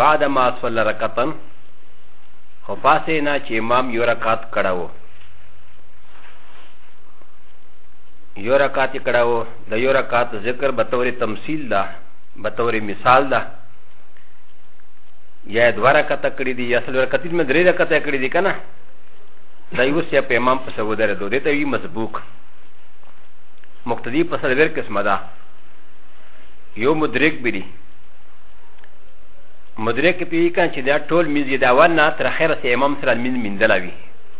بعد ما صل رکتن خو پاسې نه چې امام یو رکات کړه و یو رکات کړه و د یو رکات ذکر به تور تمثیل ده به تور مثال ده یا دوه رکعت کړی دي یا څلور رکعت مې درې رکعت کړی دي کنه دا یو څه په امام په سبو درې دوه ته وی مسبوق مقتدی په سره ور قسمه ده یو مدرک بری مدرک په یی کان چې دا ټول میز دا ونه تر خیره سه امام سره مین میندلا وی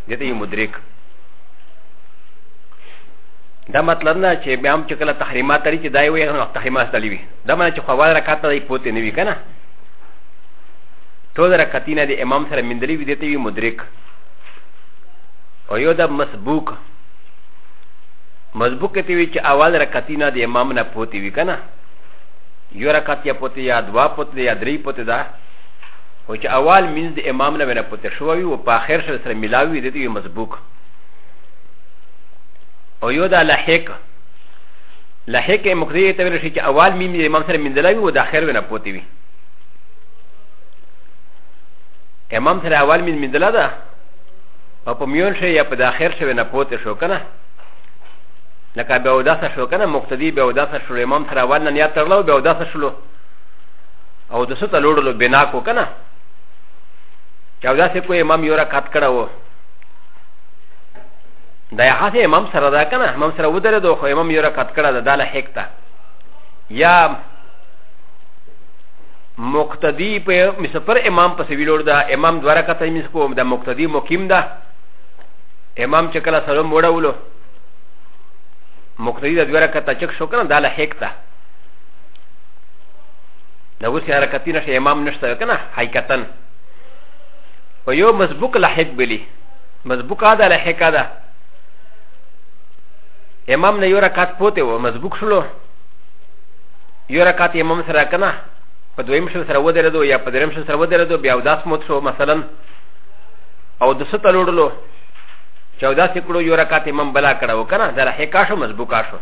دته یی مدرک دا مطلب نه چې بیا هم چې کله تحریمات لري چې دای وی هغه تحریمات لري وی دا معنی چې خوال رکعت دی پوتې نه وی کنه ټول رکعتینه د امام سره میندلی وی دته یی مدرک او یو دا مسبوق مسبوق ته وی چې اول رکعتینه د امام نه پوتې وی کنه یو رکعت یا پوتې یا دوا پوتې یا درې پوتې ده او چې اول مینځ د امام نه ونه پوتې شوی وي او په آخر سره سره ملاوي وي د دې مسبوق او یو دا لحق لحق مقدی ته ویل شي چې اول میم د امام سره مینځلای وي او د آخر ونه پوتې وي امام سره اول مین مینځلا ده او په میون شي یا په د آخر شوی نه پوتې شو که نه لکه به اوداسه شو کنه مقتدی به اوداسه شو امام سره اول نه نیت تړلو به اوداسه شلو او د څه ته لوړلو بنا کو کنه چې اوداسه کو امام یو رکعت کړه و دا یې خاصه امام سره دا کنه امام سره ودره دو خو امام یو رکعت کړه دا له حق ته یا مقتدی په مسفر امام پسې ویلوړ دا امام دوه رکعت یې مسکو دا مقتدی مقیم ده امام چې کله سلام وړولو مقتدی د دوه رکعته چک شو کنه دا لحق ده د اوس یې رکعتي نشه امام نشته کنه حقیقتا او یو مسبوق لحق بلی مسبوق ده لحق ده امام نه یو رکعت پوته و مسبوق شلو یو رکعت امام سره کنه په دویم شل سره ودرېدو یا په دریم شل سره ودرېدو بیا اوداس موت شو مثلا او د ستلوړلو چې دا سکړو یو رکعت امام بلا کړه وکنه دا حکا شو مسبوق شو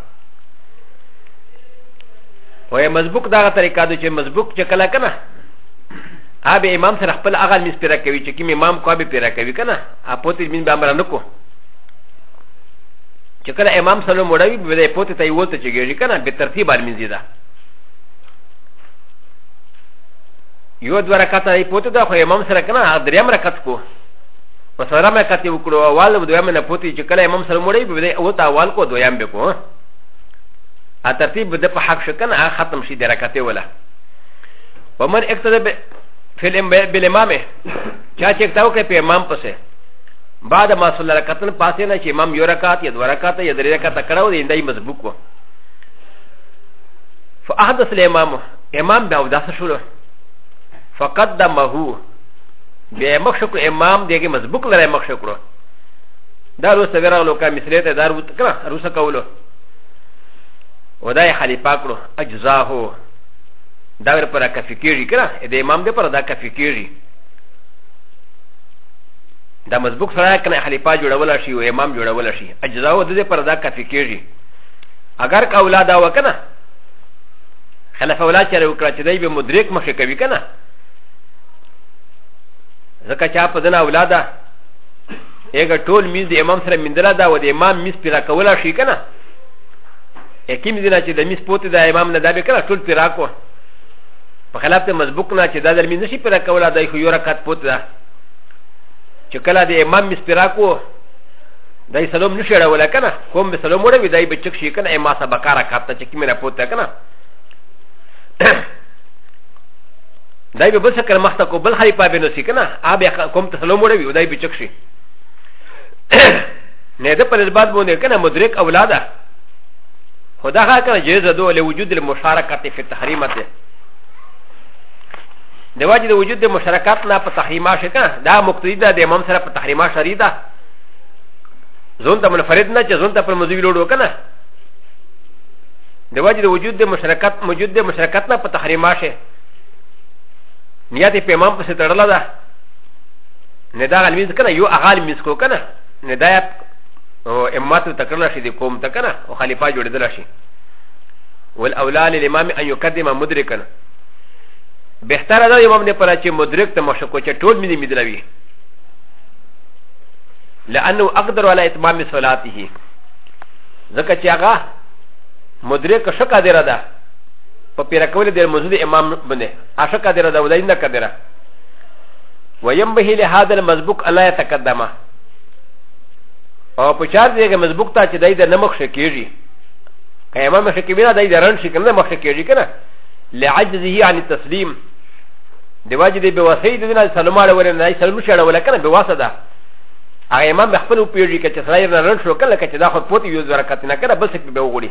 وای مسبوق دا طریقه ده چې مسبوق چې کله کنه اب امام سره خپل اغل مس پیرا کوي چې کیم امام کو به پیرا کوي کنه اپوتې مين به امر نه کو چې کله امام سره مړوي به دې پوتې ته یو ته چې ګیږي کنه به ترتیب باندې مين زیاده یو دوه رکعت یې پوتې دا خو امام سره کنه دریم رکعت کو په سره مې کتې وکړو اول او دویم نه پوتې چې کله امام سره مړی به دی او ته اول کو دویم به کو ا ترتیب د په حق شکن ا ختم شي د رکعتې ولا ومن اقتدى فلم بالامامه چا چې تاو کې په امام پسه بعد ما صلی الله کتن پاسه نه چې امام یو رکعت یا دو رکعت یا درې رکعت کړو دی اندای مزبوق و فاحدث الامام امام دا وداس شو فقدمه به مخ شو امام دغه مسبوق لره مخ شو کړو دا روسه ورغلو کا مثلی ته دار وت کړه روسه کولو ودای خلیفہ کړو اجزاه دا ور پر کافی کیږي کړه د امام دې پر دا کافی کیږي دا مسبوق سره کنه خلیفہ جوړول شي او امام جوړول شي اجزاه د دې پر دا کافی کیږي اگر کا اولاد او کنه خلفه اولاد چره وکړه چې دای به مدرک مخ کوي کنه ځکه چا په دنه اولاده هغه ټول میز د امام سره مندله ده او د امام میز پیرا کولا شي کنه یقین دي نه چې د میز پوت د امام نه دا به کنه ټول پیرا کو په خلاف ته مزبوق نه چې دا د میز نشي پیرا کولا دا خو یو رکعت پوت ده چې کله د امام میز پیرا کو دا یې سلام نشي راولا کنه کوم به سلام وړي دا یې بچک شي کنه اما سبقاره کاته چې کیمه نه پوت ده کنه دای به بس کر مخته کو بل خای پا به نو سی کنه آ به کوم ته سلام وړي دای به چک شي نه ده پر اسباد باندې کنه مدرک اولاده خدا هغه کنه جایز ده له وجود المشارکت فی تحریمت د واجب وجود د مشارکت نه په تحریمه شي کنه دا مقتدی ده د امام سره په تحریمه شری ده زون ته منفرد نه چې زون ته پر مزوی لوړ وکنه د واجب وجود د مشارکت موجود د مشارکت نه په تحریمه شي نیا دې په امام پسې تړله ده نه دا غل میز کنه یو اغال میز کو کنه نه دا امت ته کړل شي د قوم ته کنه او خلیفہ جوړېدل شي ول اولا للامام ان يقدم مدرکا بهتره ده امام نه پر چې مدرک ته مشکو چې ټول مې مدلوي لانه اقدر على اتمام صلاته ځکه چې هغه مدرک شکا دی را ده په پیره کول د مزود امام بنه اشک در دا ولای نه کدره ویم به له هذا المسبوق الله يتقدمه او په چار دیګه مسبوق ته چې دای د نمخ شکیږي که امام شکیږي نه دای د رن شي کنه مخ شکیږي کنه لعجزه عن التسليم د واجب به وسې د نه سلماړه ورنه نه سلم شړه ولا کنه به واسه ده هغه امام خپل پیږي چې سړی نه رن شو کله چې دا خو پوت یو ځرکت نه کنه بل څه به وګړي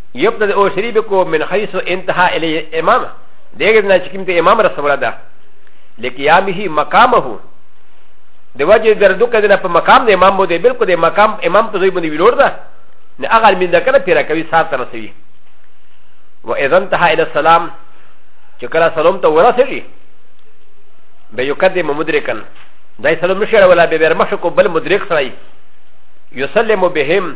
يبتدئ شريبكو من حيث انتهى اليه امام دغه نه چې کوم ته امام رسول ده لقيامه مقامه د وجه دردو کده نه په مقام د امام بده بالکل د مقام امام په ځای باندې ویلور ده نه هغه من ذکر پیرا کوي سات تر سوي و اذا انتهى الى السلام چې کله سلام ته ورسېږي به يقدم مدرکن دای سلام نشره ولا به ورمخ کو بل مدرک سره يسلم بهم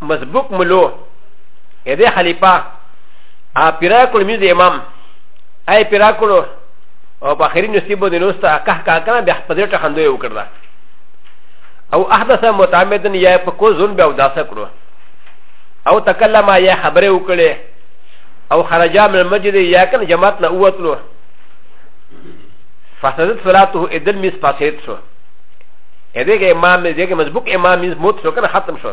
مسبوق ملو ا د خلیفه ا پیرا کول میز امام ا پیرا کول او په اخري نصیب د نوستا که کا کنه بیا په دې ټخندو یو کړدا او احدث متعمدن یا په کو زون به اوداس کړو او تکلم یا خبره وکړي او خرجا من المسجد یا کنه جماعت نه اوتلو فسدت صلاته ادل میس پاسیت شو ا د ه ګ امام د ه ګ مزبوک امام مینز موت شو کنه ختم شو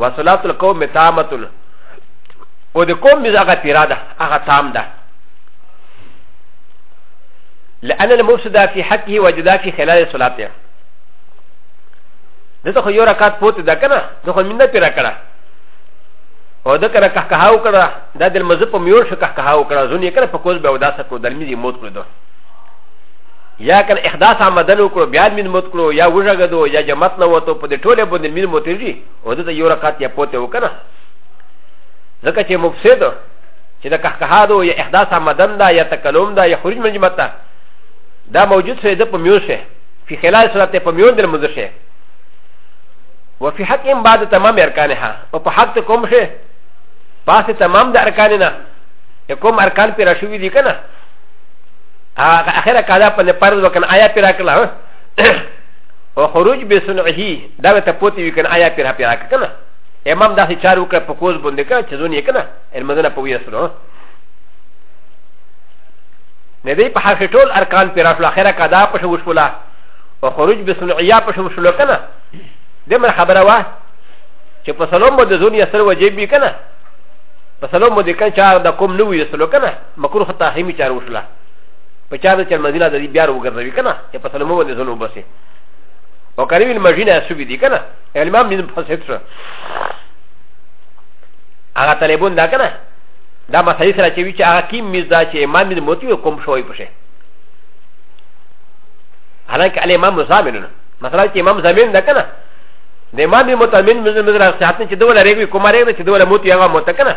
وصلات القوم تامت او د قوم مز هغه پیرا ده هغه تام ده لأن المفسد في حقه وجدا في خلال صلاته دته خو یو رکعت پوت ده کنه د خو مینه پیرا کړه او د کړه که که او کړه دا د مزه په میور شو که که او کړه زونی کړه په کوز به وداسه کو دلمی دی موت کړو یا کله احداث آمدن وکړو بیا مين موت کړو یا وژغدو یا جماعت نه وته په دې ټوله باندې مين موت لري او دته یو رکعت یا پوته وکنه ځکه چې مفسد چې د قهقهادو یا احداث آمدن دا یا تکلم دا یا خروج منجمت دا دا موجود سره د په میو شه فی خلال صلات په میو دل مزه شه وفي حق ان بعد تمام ارکانها او په حق کوم شه پاسه تمام د ارکان نه کوم ارکان پر شوی دي کنه اخره کادا په فرض وکن آیا پیرا کړه او خروج به سنعه دا ته پوتی وکن آیا پیرا پیرا کړه امام داسې چار وکړه په کوز باندې کړه چې ځون یې کنه المدنه په ویه سره نه دی په حق ټول ارکان پیرا شو اخره کادا په شو شولا او خروج به سنعه په شو شولا کنه دمر خبره وا چې په سلام باندې ځون یې سره وجیب وی کنه په سلام باندې کنه چا د کوم نو ویه سره کنه مکروه تحریمی چار وشله په چا د چر مدینه د دې بیا وګرځوي کنه چې په سلمو باندې زنو بسې او کریوی المجینه اسوبی دی کنه امام نیم فسد شو هغه طالبون دا کنه دا مسایل سره چې وی چې هغه کیم میز دا چې امام نیم موتی کوم شوی پشه حالانکه علی امام زامن مثلا چې امام زامن دا کنه د امام متامین مزر مزر صحت نه چې دوله ریګوي کومه ریګ نه چې دوله موتی هغه موت کنه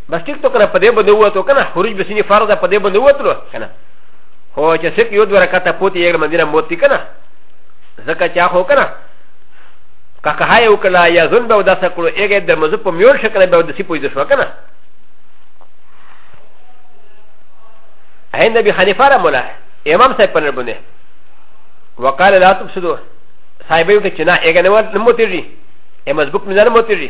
بس ټیک تو کنه په دې باندې وته کنه خروج به سینې فرض په دې باندې وته کنه هو چې سک یو دوه رکعت پوت یې مدینه موتی کنه زکه چا هو کنه کاکه هاي وکړه یا زون به وداسه کړو یې د مزه په میور شکل به ودسی پوي د شو کنه هند به حنیفه را مولا امام صاحب پنر باندې وقال لا تفسدوا صاحب یو کې چې نه یې کنه نو موتی جی امزبوک مزه موتی جی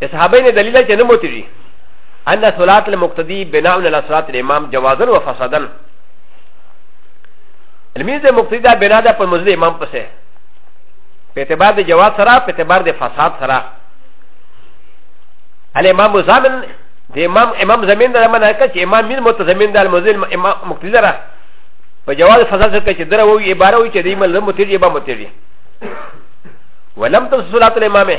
د صحابه نه دلیل چې نه موتی دي ان صلات المقتدی بناء علی صلات الامام جوازا و فسادا المین د مقتدی دا بنا ده په مزل امام پسې په اعتبار د جواز سره په اعتبار د فساد سره الامام زامن د امام امام زمين ده من هکه چې امام مين متزمين ده المزل امام مقتدی ده په جواز فساد سره چې دره وي عباره وي چې د امام متجي به متجي ولم تنسوا صلات الامامه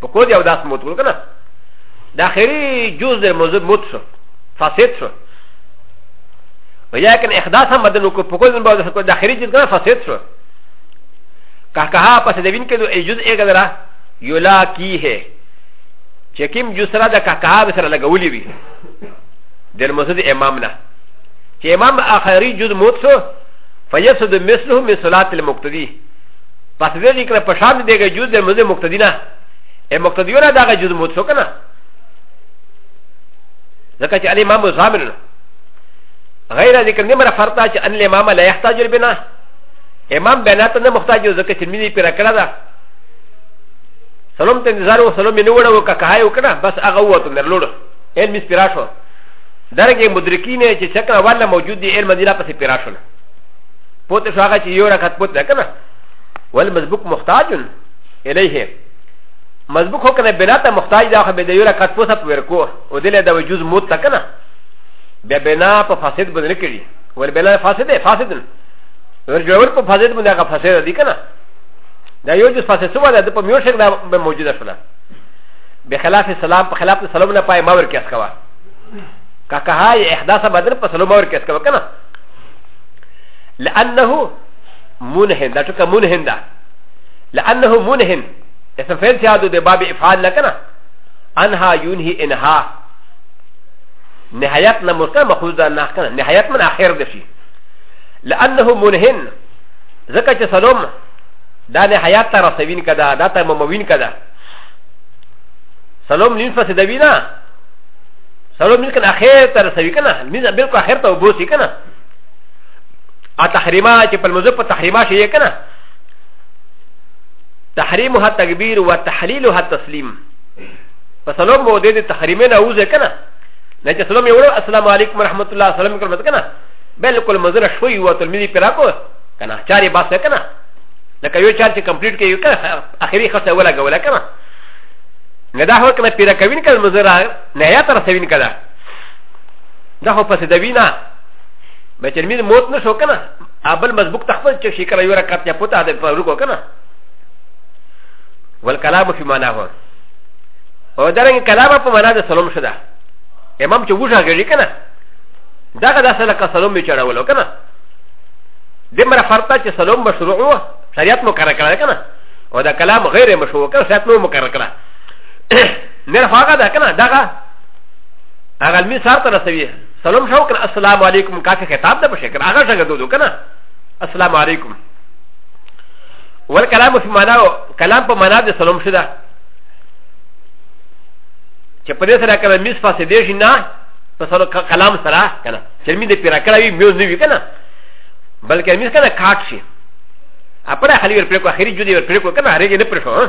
په کو دی او داس موت کړو کنه د اخري جز د موضوع موت شو فاسد شو ولكن احداث هم بدن کو په کو دی بعد کو د اخري جز کنه فاسد شو که که ها پس د وین کې د جز یې غدرا یولا کی ہے چې کوم جز سره د که که به سره لګولې وي د موضوع د امام نه چې امام اخري جز موت شو فيسد مثله من صلاه المقتدي پس دې ذکر په شان دې کې جز دې مزه مقتدینا اے مقتدیونه دا کې جز موت سکنه ځکه چې علی امام زامن غیر ذکر نه مر فرتا چې ان امام لا يحتاج البنا امام بنا ته نه محتاج ځکه چې مینه پر کړه دا سلام ته انتظار او سلام نه وړو کا کای وکړه بس هغه وته نه لوړ ان مس پیراشو درګه مدرکین چې څنګه ولا موجود دي علم دی لا پسې پیراشو پوت شو هغه چې یو رکعت پوت ده کنه ول مسبوق محتاج الیه مسبوق هو کنه بنا ته محتاج ده خو به د یو رکعت پوت په ورکو او دله د وجوز موت کنه بیا بنا په فاسد بدل کړي ول بنا فاسد ده فاسد نه ور جوړ په فاسد باندې هغه فاسد دي کنه دا یو جز فاسد سو ده په میو شک دا به موجوده شونه به خلاف سلام په خلاف سلام نه پای ما ور کیس کوا کا کها احداث بدل په سلام ور کیس کوا کنه لانه منهن دا ټکه منهن ده لانه منهن اسم فعل چې د باب افعال نه کنه انها ينهي انها نهايت نه مرکه مخوز ده نه کنه نهايت من اخر ده شي لانه منهن ځکه چې سلام دا نهايت ته رسوین کده دا ته مموین کده سلام نیم فسدوی نه سلام نیم کنه اخر ته رسوی کنه نیم بالکل اخر ته وبوسی کنه ا تحریما چې په موضوع په تحریما شي کنه تحریمها تکبیر و تحلیلها تسلیم په سلام مو دې تحریمین اوځه کنه نه چې سلام یو السلام علیکم ورحمت الله سلام کړم کنه بالکل مزره شوی و تل مې پیرا کو کنه چاري باسه کنه لکه یو چار چې کمپلیټ کړي کنه اخیری خرڅه ولا غولا کنه نه دا هو کنه پیرا کوین کړه مزره نه یا تر سوین کړه دا خو پسې دوی نه به چې مې موت نه شو کنه ابل مزبوق تخفل چې شي کړه یو رکعت یا پوتا د پر کو کنه والکلام فی معنا هو او درنګ کلام په معنا د سلام شدا امام چې وژه غړي کنه دا که دا سره کا سلام می چړولو کنه د مر فرتا چې سلام مشروع و شریعت مو کړه کړه کنه او دا کلام غیر مشروع کړه شریعت مو مو کړه کړه نه فاقه دا کنه دا هغه می سره تر سوي سلام شو کنه السلام علیکم کافي خطاب ده بشکر هغه څنګه دودو کنه السلام علیکم والكلام في معنا كلام په معنا د سلام شده چې په دې سره کله میس فاسې دی نه په سره کلام سره کنه چې می دې پیرا کړی میو نه وی کنه بلکې میس کنه کاټ شي اپره خلی ور پرې کو اخري جدي ور پرې کو کنه هرګې نه پرې شو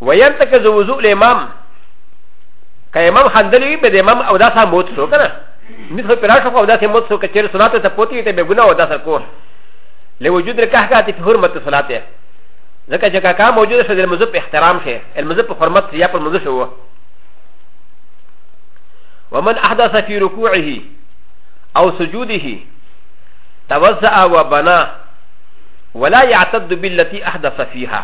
ويم ته که زه وضوء له امام که امام خندلی وي به د امام او داسه موت شو که نه نیت خو پرا شو او داسې موت شو که چېر صلات ته پوتې وي ته به ګناه او داسه کو له وجود له کهکه ته په حرمت صلات یې ځکه چې کاکا موجود شو د مذهب په احترام شي المذهب په حرمت یا پر مذهب شو ومن احدث في ركوعه او سجوده توزع وبنى ولا يعتد بالتي احدث فيها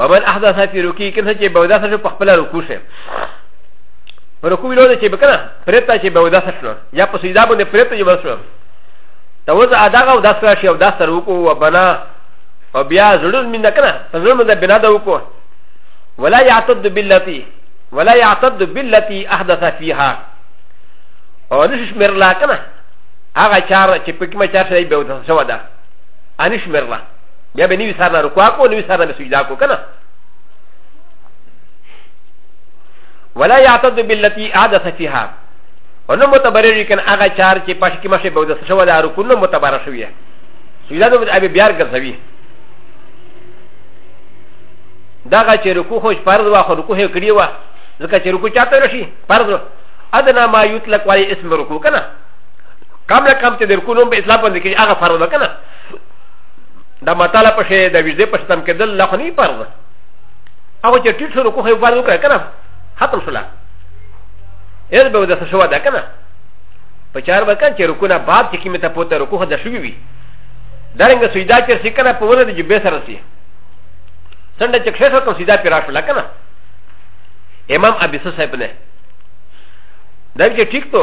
ومن احدث في ركوعي كنه چې بودا سره په خپل رکوع شه رکوع لوده چې بکنه پرتا چې بودا سره یا په سجدا باندې پرتا چې ورسره توزع اداغه او داس کړه شي او داس سره وکړو او بنا او بیا زړه مين کنه په زړه مده بنا دا وکړو ولا يعتد بالتي ولا يعتد بالتي احدث فيها او نش شمر لا کنه هغه چار چې پکې ما چار سره بودا سره ودا انش مر لا بیا به نوی سر نه رکوا کو نوی سر نه به سجدا کو کنه ولا يعتد بالتي احدث فيها ونه متبرر کن هغه چار چې پښ کې مشه بوده شو دا رکو نه متبرر شوی سجدا نو به بیا ګرځوي دا غا چې رکو خو فرض وا خو رکو هي کړی وا ځکه چې رکو چاته رشي فرض ادنا ما يطلق عليه اسم رکو کنه کم نه کم چې د رکو نوم په اسلام باندې کې هغه فرض وکنه دا مطالعه په شی د ویزه په ستم کې دل لخنی پرده هغه چې ټیټ شو رکوع یې فرض وکړ کنه ختم شولا اې به د شوا ده کنه په چار وکړ چې رکوع نه بعد چې کیمه ته پوته رکوع د شوی وی درنګ سیدا چې سکنه په ونه دې به سره سی څنګه چې ښه شو کوم سیدا پیرا شو لکنه امام ابي صاحب نه دا چې ټیک ته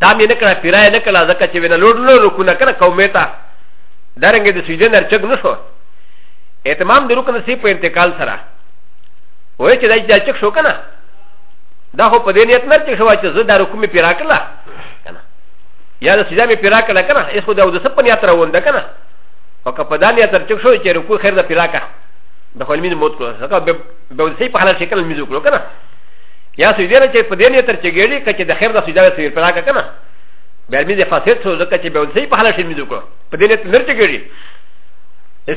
دا مې نه کړه پیرای نه کړه ځکه چې وینه لوړ لوړ رکو نه کړه قومې ته درنګې د سجدې نه چک نه شو اهتمام د رکن سی په انتقال سره وای چې دا چک شو کنه دا خو په دې نیت نه چې شو چې زه دا رکو مې پیرا کړه کنه یا د سجدې مې پیرا کړه کنه ایس خو دا د سپ نیت راوند کنه او که په دا نیت تر چک شو چې رکو خیر د پیرا کړه د خپل مين موت کړو ځکه به به سي په حالت شکل ميزو کړو کنه یا سجده نه چې په دې نه تر چې ګړي کچې د خیر د سجده وسې ور پیدا کنه بیا مې د فاسد سو ځکه چې به ولسي په حاله شي مې وکړ په دې نه تر چې ګړي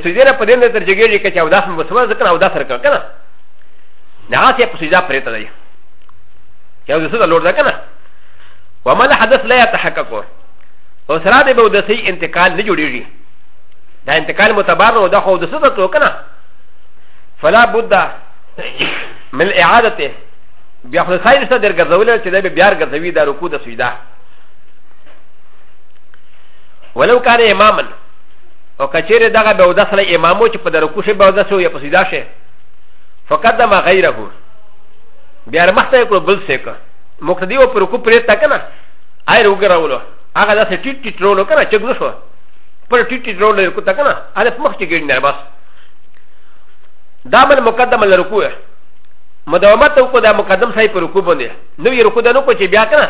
سجده نه په دې نه تر چې ګړي کچې او داس مو سم ځکه او داس رکړ کنه نه هغه په سجده پرې ته دی یو د سجده لور ده کنه ومل حدث لا يتحقق او سره د به د سي انتقال نه جوړيږي دا انتقال متبر او د خو د سجده تو کنه فلا بد من اعادته بیا خو سایر څه در ګرځول چې دا به بیا ګرځوي دا رکوع د سجده ولو کان اماما او کچېره دغه به ودس له امامو چې په د رکوع شي به ودس وي په سجده شي فقدم غیره بیا مخته کړو بل څه کړو مقتدی و پر کو پرې تا کنه آی رو ګراولو هغه داسې ټیټ ټیټ رولو کنه چې ګوښو پر ټیټ ټیټ رولو کو تا کنه هغه مخ کې ګړنه بس دا من مقدم الرکوع مداومت او کو دا مقدم صاحب رکوع باندې نو یې رکوع دنو کو چې بیا کنه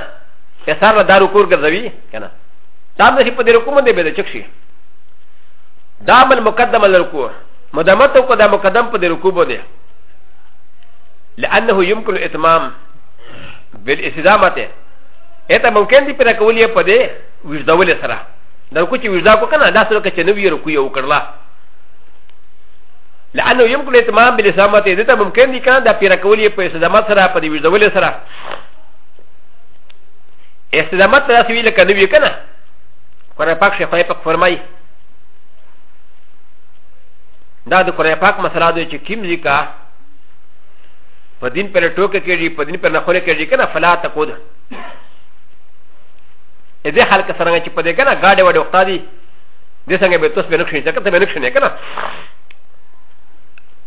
اثر له دارو کور ګرځوي کنه دا د شي په دې رکوع باندې به د چک شي دا من مقدم الرکوع مداومت او کو دا مقدم په دې رکوع باندې لانه يمكن اتمام بالاستدامه اته ممکن دي پر کولې په دې وجدول سره دا کو چې وجدا کو کنه دا سره کې نو یې رکوع یو کړلا لانه يمكن اتمام بالاسامه دې ته ممکن دي کنه دا پیرا کول یې په استدامت سره په دې وجدول سره استدامت سره سوي لکه نو یې کنه قرآن پاک شفای پاک فرمای دا د قرآن پاک مسله دی چې کیم ځکه په دین پر ټوکه کېږي په دین پر نه خوله کېږي کنه فلا تقود دې خلک سره چې په دې کنه گاډه وډه وخت دي دې څنګه به تاسو بنکشن ځکه ته بنکشن نه کنه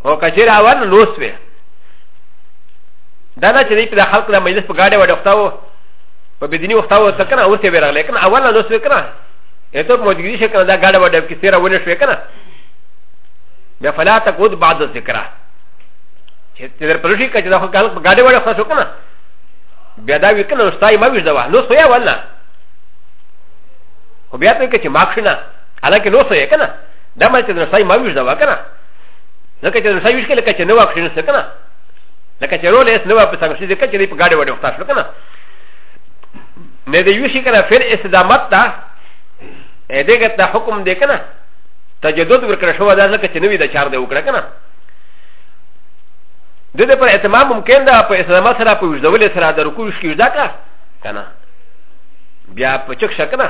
او کچیر اول لوس وې دا نه چې دې په خلق د مجلس په گاډه وډه وختاو په بدینی وختاو ته کنه اورته به راغله کنه اول لوس وې کنه اته موجودی شي کنه دا گاډه وډه کې سره ونه شوې کنه بیا فلا تقود بعد الذکر چې در پرشي کچ دا خلق په گاډه وډه وختاو کنه بیا دا وې کنه استای ما وې دا نو سویا ولا خو بیا ته که چې ماکش نه حالانکه نو سوی کنه دا مې چې د سای ما ویش دا وکنه لکه چې د سای ویش کې لکه چې نو واکش نه کنه لکه چې رول اس نو په څنګه شي چې دې په گاډي وډه وخت شو کنه نه دې ویش کنه فر استدامت تا اې دې ګټه حکم دې کنه تجدد ورکړ شو دا ځکه چې نوې د چار دې وکړه کنه د دې پر اعتماد ممکن ده په اسلام سره په وجدول سره د رکوع شي ځکه کنه بیا په چک شک نه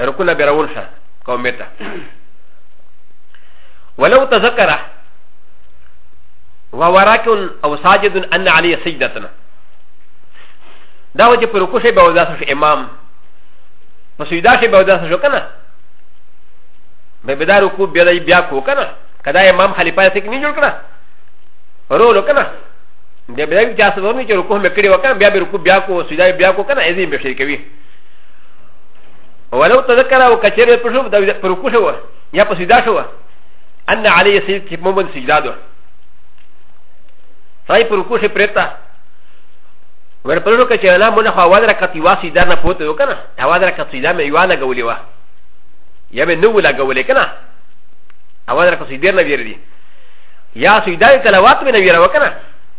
رکونه به راول شه قومې ته ولو تذکره ووراك او ساجد ان علي سجدتنا دا وجه پر رکوع شي به وداس شي امام په سجدا شي به وداس شو کنه به بدا رکوع بیا بیا کو کنه کدا امام خلیفہ سره کې نه جوړ کړه ورو لو کنه بیا بیا چې تاسو ورنی چې رکوع مې کړی وکړم بیا به رکوع بیا کو سجده بیا کو کنه ایزین به شي کوي ولو تذكر او کچره په شو د رکوع شو یا په سجده شو ان علی سید چې مومن سجده ده راي په رکوع شي پرتا ور په لور کچره لا مونږ خو وادر کتی واسی دا نه پوت یو کنه وادر کتی دا مې یو نه غولې وا یا به نو ولا غولې کنه وادر کتی ډیر نه ویری یا سجدا یې تلاوت مې نه ویره وکنه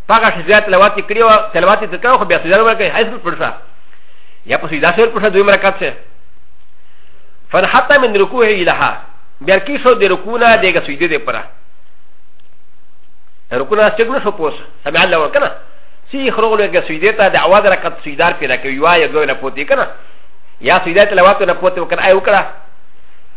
پاګه سجدا تلاوت یې کړی او تلاوت یې کړو خو بیا سجدا ورکړي حیث پړسا یا په سجدا سره پړسا دوی مرکات سره فن حتی من رکوع الها بیا کی شو د رکوع نه دغه سجدې دې پره رکوع نه څنګه شو پوس سمع الله وکنه سی خرو له کې سجدې ته د اواز رکعت سجدار پیدا کوي یا یو نه پوتې کنه یا سجدا تلاوت نه پوتې وکنه ایو کړه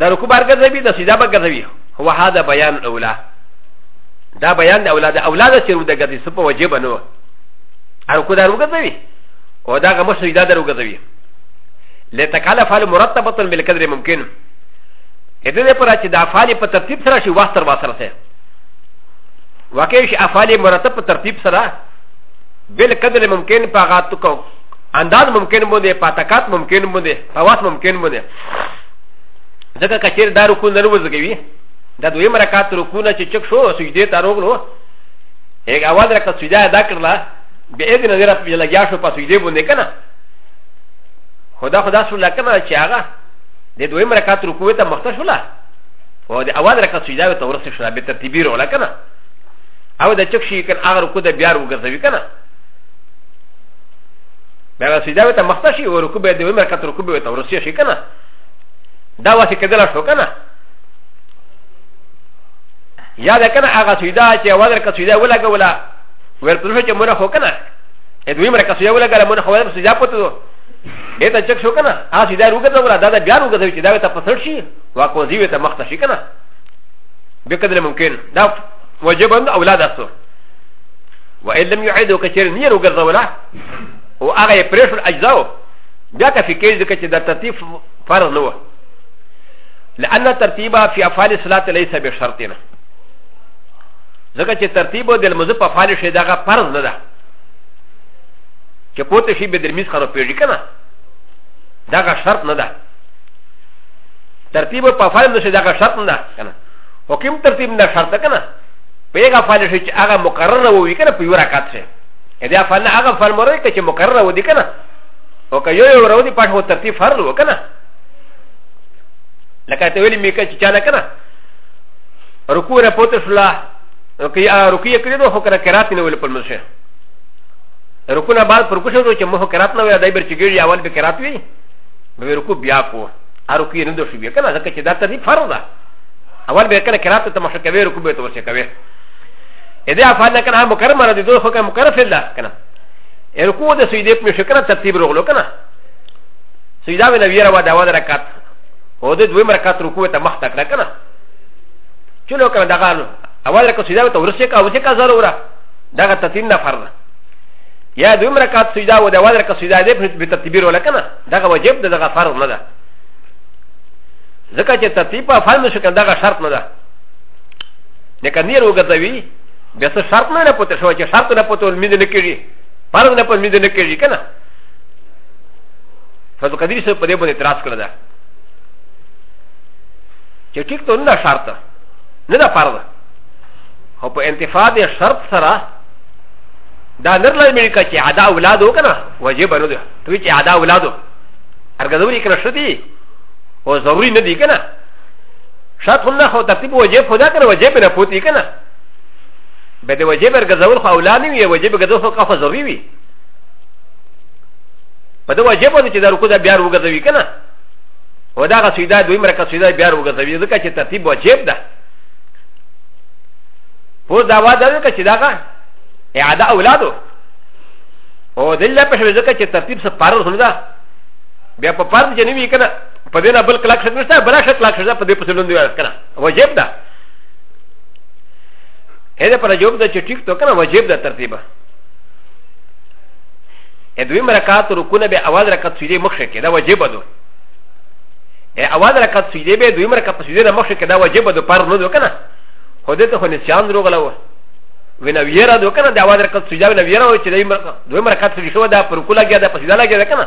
د رکوع بار ګرځوي د سجده به ګرځوي هو هذا بیان الاولا دا بیان د اولاد اولاد چې رو د ګرځي سپه وجب نه و رکوع دار وګرځوي او دا غمه سجده دار وګرځوي لتکالف فعل مرتبه بالقدر ممکن ا د دې پر چې د افعال په ترتیب سره شي واسطر واسطر سره واقع شي افعال مرتب په ترتیب سره بل قدر ممکن په غاتو کو انداز ممکن بونه په تکات ممکن بونه په واس ممکن بونه ځکه کچیر دا رکو نه وزګوي دا دویم رکعت رکو نه چې چک شو سجدې ته روغلو هغه اول رکعت سجده ادا کړله به اذن نه رب یې لګیا شو په سجدې باندې کنه خدا خدا سره لکنه چې هغه د دویم رکعت رکو ته مخته شولا او د اول رکعت سجده ته ورسې شو به ترتیبی رو لکنه او د چک شي کن هغه رکو د بیا وګرځوي کنه بیا به سجده ته مخته شي او رکوع به د عمر کتر رکوع به ته ورسې شي کنه دا واسه کېدل شو کنه یا دا کنه هغه سجده چې اول رکعت سجده ولګولا ور پر چې مونږ خو کنه ا دوی مر کسو یو لګل مونږ خو سجده پته دې ته چک شو کنه ا سجده روګه ولا دا دا بیا روګه چې دا ته پسړ شي واکو زیوه ته مخته شي کنه به قدر ممکن دا وجب اولاد اسو وان لم يعيدوا كثيرا نيرو غزولا او هغه یې پرې شول اجزا و بیا کافي کېږي ځکه چې دا ترتیب فرض نه و لأن الترتيب في أفعال الصلاة ليس بشرطنا ځکه چې ترتیب د لمزه په فعال شي دغه فرض نه ده چې پوت شي به د لمز خانو پیږي کنه دغه شرط نه ده ترتیب په فعال نشي دغه شرط نه ده کنه حکم ترتیب نه شرط ده کنه پیغه فعال شي چې هغه مقرره وي کنه په یو رکعت شي ا د ا فن هغه فن مره کې چې مقرر و دي کنه او که یو یو راو دي پټ هو ترتیب فرض و کنه لکه ته ویلې مې کې چې چا نه کنه رکوع را پوت شلا او که یا رکوع کړې نو هو کړه قرات نه ول په مسه رکوع نه بعد پر کوشش وکړو چې مو قرات نه وي دای بر چې ګړي اول به قرات وي به رکوع بیا کو ا رکوع نه دوشي بیا کنه ځکه چې دا ترتیب فرض ده اول به کنه قرات ته مخکې کوي رکوع به ته ورسې کوي ا د ه افعال نه کنه هم مکرم نه دي دوه خو کنه مکرم فعل ده کنه ا رکوع د سجده په مشکره ترتیب رغلو کنه سجده وی نبی روا دا ود رکعت او د دویم رکعت رکوع ته مخ تک کنه چلو کنه دغه اول رکعت سجده ته ورسې کا ورسې کا ضروره دغه تتین نه فرض یا دویم رکعت سجده او د اول رکعت سجده دې په ترتیب رغلو کنه دغه واجب ده دغه فرض نه ده ځکه چې ترتیب په فرض مشکره دغه شرط نه ده نه کني رو غځوي بیا څه شرط نه نه پته شو چې شرط نه پته ول مين نه کېږي فرض نه پته مين نه کېږي کنه فضل قدیر سره په دې باندې اعتراض کړل دا چې ټیک ته نه شرط نه دا فرض او په انتفاع د شرط سره دا نر لای مې کا چې ادا اولاد وکنه واجب نه ده ته چې ادا اولاد ارګه ضروري کړه شدي او ضروري نه دي کنه شاد خو نه خو ترتیب وجب خو نه کنه وجب نه پوتی کنه به د وجب ګرځول خو اولا نه وي وجب ګرځول خو کافه ضروري وي په د وجب باندې چې د رکوع د بیا وګرځوي کنه و دا غا سیدا دوی مرکه سیدا بیا وګرځوي ځکه چې ترتیب واجب ده پو دا وا ده چې دا غا اعاده اولادو او دلته په شوي ځکه چې ترتیب سره پارل هم ده بیا په پارل چې نه وی کنه په دې نه بل کلاک شته نشته بل شت کلاک شته په دې په سلون دی کنه واجب ده هدا پر جواب ده چې ټیک تو کنه واجب ده ترتیبه ا دوی مرکات رکونه به اول رکعت سجده مخ شکه دا واجب ده ا اول رکعت سجده به دوی مرکات سجده نه مخ شکه دا واجب ده پر نه ده کنه خو دې ته خو نسیان دروغله و وینا ویرا ده کنه دا اول رکعت سجده نه ویرا و چې دوی مرکات سجده شو دا پر کولا کې دا په سجده لګي ده کنه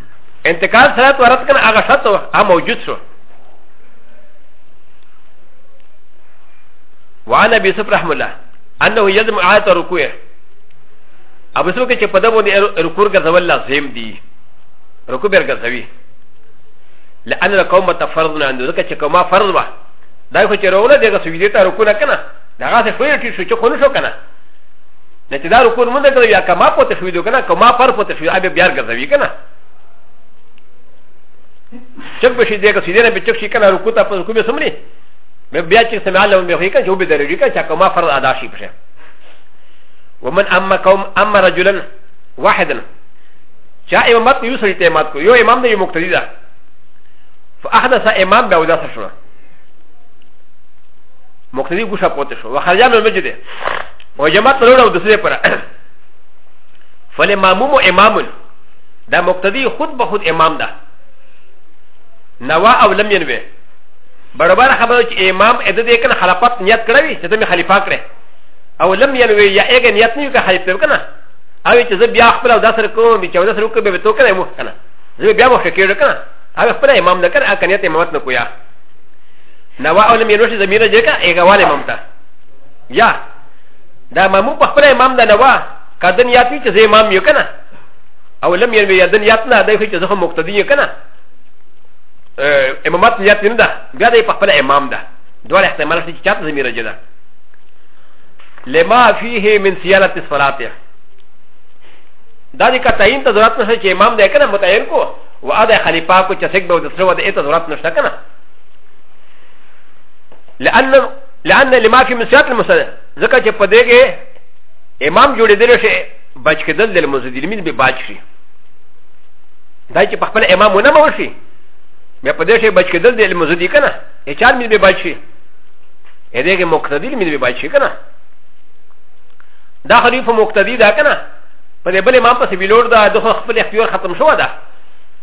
انتقال سره تو رات کنه هغه شرط هغه موجود شو وعن ابي يوسف رحمه الله انه يلزم عادت ركوع ابو يوسف كي قد بني ركوع غزول لازم دي ركوع غزوي لان القوم تفرضنا عنده ذكا كما فرض وا دا خو چې رونه دغه سویدې ته رکو نه کنه دا غاسه شوې ټی شو چې خو نه شو کنه نه چې دا رکون مونږ کړو یا کما پوتې شوې دو کنه کما پر پوتې شوې ابي بیا ګرځوي کنه چک به شي دې که سیدنه به چک شي کنه رکو ته په رکو به سمري مې بیا چې سمع له مې هیکا جو به درېږي کنه چې کما فرض ادا شي پښه ومن اما قوم اما رجلا واحدا چا امامت یو سړي ته امامت کو یو امام دې یو مقتدی ده فاحدث امام به ودا شو مقتدی ګوشه پوتې شو وخرجان المسجد و جماعت لوړ او دسه پر فل ماموم امام دا مقتدی خود به خود امام ده نوا او لم ينوي برابر خبره چې امام اده دې کنه خلافت نیت کړوي چې ته خلیفہ کړې او لم ينوي یا اګه نیت نه وکړه خلیفہ کنه او چې زه بیا خپل او داسره کوم چې داسره کوم به تو کنه مو کنه زه بیا مو فکر کنه هغه خپل امام نه کنه اکنیت امامت نه کویا نوا او لم ينوي زميره جکا اګه والے امام ته یا دا مامو په خپل امام دا نه وا کدن یاد نه چې زه امام یو کنه او لم یې یادن یاد نه دی چې زه مقتدی یو کنه امامات یاد نه ده بیا دی په خپل امام ده دوه احتمال شته چې چاته زميره جده لما فيه من سياله الصلاه دا دې کا تعین ته ضرورت نشته چې امام دې کنه متعین کو و ادا خلیفہ کو چې څنګه به د سره و دې ته ضرورت نشته کنه لأن لان لما في مسيات المسند ذكا چه پديگه امام جوڑی دل شي بچ کدل دل مزدلمين بي باج شي دا چه پخپل امام ونه موشي بیا پدې شي بچ کدل دل مزدي کنه اچار مين بي باج شي هديگه مقتدل مين بي باج شي کنه دا خليفه مقتدي دا کنه په دې بل امام پسې ویلوړ دا د خپل اختیار ختم شو ده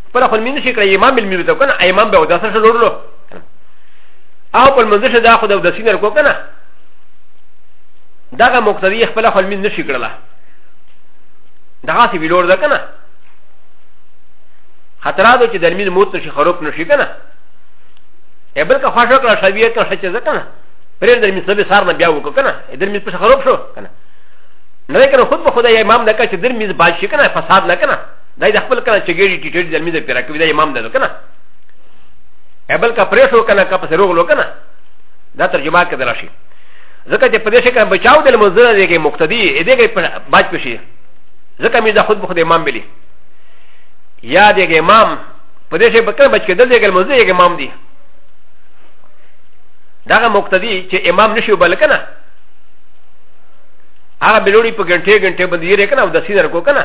خپل خپل مين شي کړی امام المیر ته کنه امام به وداسه شلوړلو او په منځ شه دا خو د اوداسي نه رکو کنه دغه مقتدی خپل خپل مين نشي کړلا دغه سی ویلور ده کنه خطر ده چې د مين موت نشي خروپ نشي کنه ا بل که خوښ کړه شویه ته شچ ده کنه پرې د مين سبه سار نه بیا وکړه کنه د مين په خروپ شو کنه نه کنه خود به خدای امام نه کړ چې د مين باج شي کنه فساد نه کنه دا د خپل کنه چې ګړي ټیټ د مين پیرا کوي د امام ده کنه ابل کا پرې شو کنه کا پس روغ لو کنه دا ترجمه کېدل شي ځکه چې په دې شکل بچاو د منځنه دی کې مقتدی دې کې باج پشي ځکه مې دا خود به خود امام بلی یا دې کې امام په دې شکل بچ کېدل دې کې منځنه کې امام دی دا مقتدی چې امام نشي وبل کنه هغه بلوړي په ګنټه ګنټه باندې یې کنه او د سینر کو کنه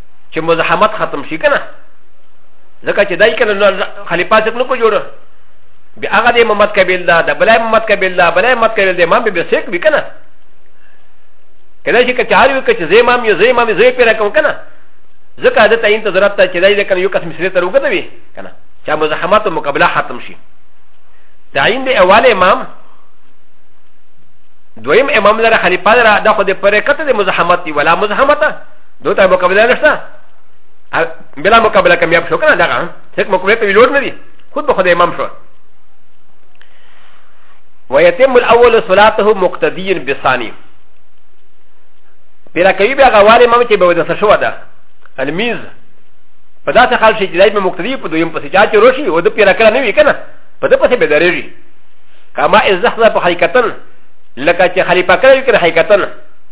چې مزاحمت ختم شي کنه ځکه چې دای کنه نو خلیفہ څخه نو کو جوړ بیا هغه د امامت قبیل دا د بلای امامت قبیل دا بلای امامت قبیل د امام به سیک وی کنه کله چې کچار وی کچ زې امام یو زې امام زې پیرا کوم کنه ځکه د تعین ته ضرورت ته چې دای د کنه یو قسم سره تر وګته وی کنه چې مزاحمت او مقابله ختم شي تعین د اول امام دویم امام لره خلیفہ لره دا خو د پرکته د مزاحمت دی ولا مزاحمت دو تا مقابله نشتا بلا مقابله کمیاب شو کنه دغه هیڅ مقابله په لوړ نه دي خود به خدای امام شو ويتم الاول صلاته مقتديا بثاني بلا کوي بیا غوال امام چې به ودسه شو ده المیز په داسې حال شي چې دای په مقتدی په دویم پسې چا چې روشي او د پیرا کړه نه وي کنه په دې پسې به درېږي کما از زحمه په حقیقتن لکه چې خلیفہ کړی کنه حقیقتن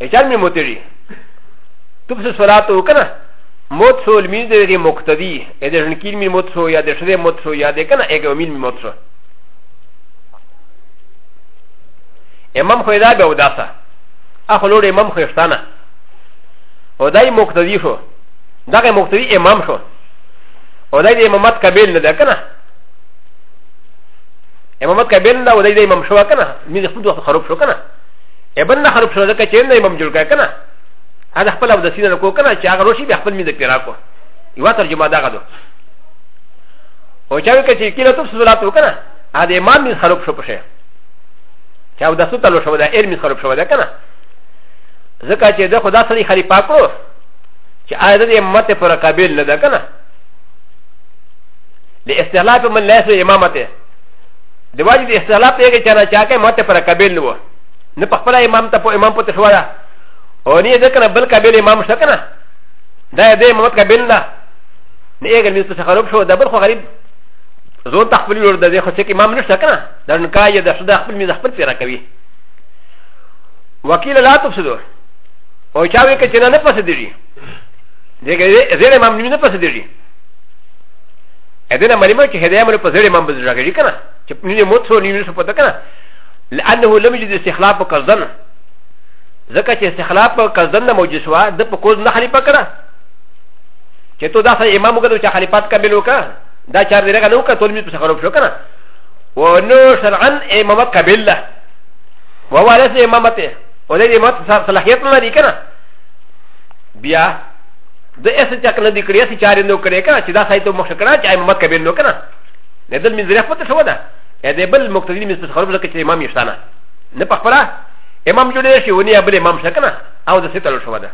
اجان می متری تو بس صلات او کنه موت سو می دغه مقتدی ا د جنکیل می موت سو یا د شری موت سو یا د کنه اګه میل می موت سو امام خو دا به وداسه اخو لور امام خو شتانه او دای مقتدی شو دغه مقتدی امام شو او دای د امامت کبیل نه ده کنه امامت کبیل نه او دای د امام شو کنه می خپل وخت خراب شو کنه ابن نه خراب شو ځکه چې نه امام جوړ کړ کنه هغه خپل او د سینې نه کو کنه چې هغه روشي به خپل مين د پیرا کو یو ترجمه دا غدو او چا وکړي چې کله تاسو صلات وکنه هغه امام مين خراب شو پشه چا د سوت له شو دا ایر مين خراب شو دا کنه ځکه چې د خدا سره خلیفہ کړو چې آیا د امت پر قابل نه ده کنه د استعلاف من لاسو امامته د واجب استعلاف یې چې نه چا کې مت پر قابل نه و نه په خپل امام ته په امام پته شو دا او نه ځکه نه بل کابل امام شته کنه دا دې امامت کابل نه نه یې ګرځي څه خراب شو دا بل خو غریب زون تخپل ور د دې خو چې امام نشته کنه دا نه کای د شدا خپل میز خپل پیرا کوي وکیل لا تفسدو او چا وی کچنه نه پسې دیږي دغه زیر امام نه پسې دیږي اذن امر مې چې هدايه مې په زیر امام بزرګ راګړي کنه چې نه مو څو نیو څه پته کنه لانه لم يجد استخلاف قصدن ځکه چې استخلاف قصدن نه موجود شو د په کوز نه خلیفه کړه چې ته دا سره امام وګړو چې خلیفات کامل وکړه دا چار درګه نه وکړه ټول می په خراب شو کنه و نو شرعا امامت کامل ده و هو ليس امامته و د امامت صلاحیت نه لري کنه بیا د اس چک نه دی کړی چې چار نو کړی کنه چې دا سایت مخ کړه چې امامت کامل نو کنه نه دل می زریخ پته شو ده ا د بل مقتدی مې څه خراب ځکه چې امام یې شتانه نه په خپل امام جوړې شي ونی بل امام شته کنه او د ستل شو ده